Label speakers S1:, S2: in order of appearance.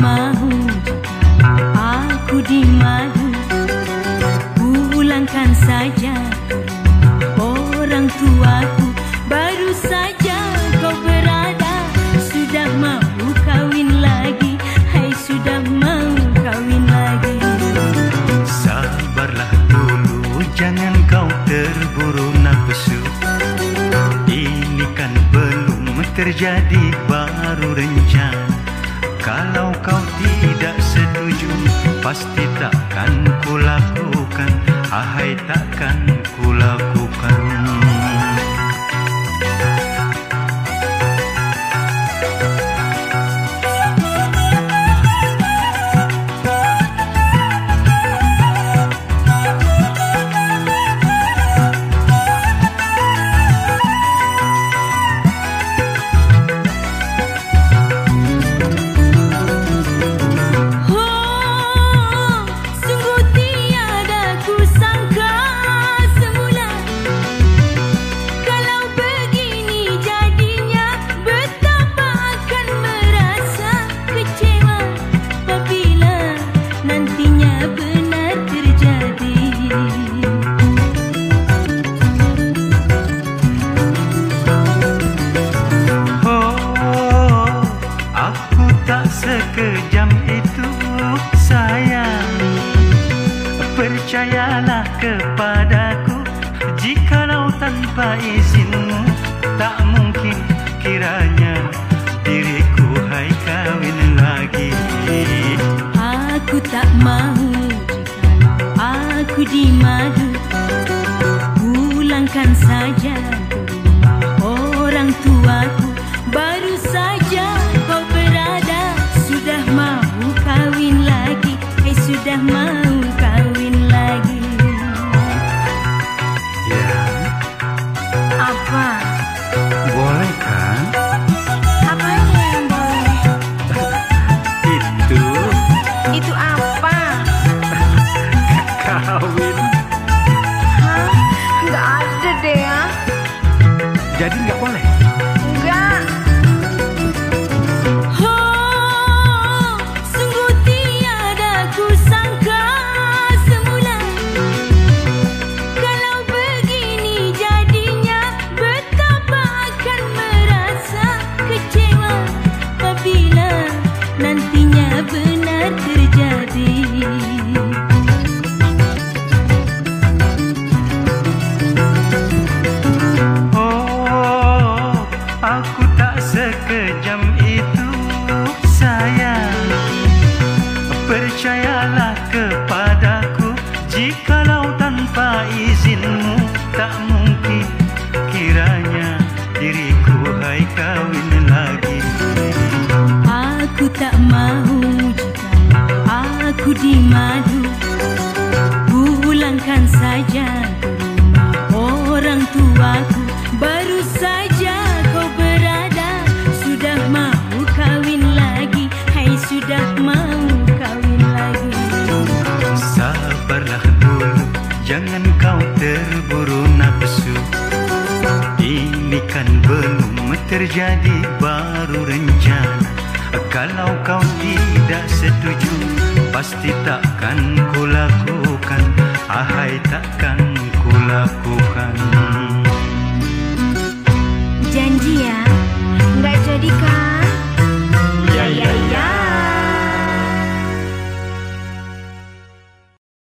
S1: mahu aku di pulangkan saja orang tuaku. Baru saja kau berada sudah mahu kawin lagi. Hai sudah mahu kawin lagi.
S2: Sabarlah dulu jangan kau terburu nafsu. Ini kan belum terjadi baru rencana. Kalau kau tidak setuju Pasti takkan kulakukan. Ahai takkan sekejam itu sayang. Percayalah kepadaku Jikalau tanpa izinmu Tak mungkin kiranya Diriku hai kawin lagi.
S1: Aku tak mahu aku dimadu Pulangkan saja Orang tuaku Apa?
S2: Boleh kan?
S1: Apanya
S3: yang
S1: boleh?
S2: Itu
S1: Itu
S3: apa?
S2: Kawin
S1: Hah?
S3: Nggak ada deh ya
S2: Jadi nggak boleh? Izinmu Tak mungkin kiranya Diriku hai kawin lagi.
S1: Aku tak mahu jika aku dimadu Pulangkan saja
S2: Kan belum terjadi baru rencana. Kalau kau tidak setuju Pasti takkan ku lakukan Ahai takkan ku lakukan Ahai takkan ku lakukan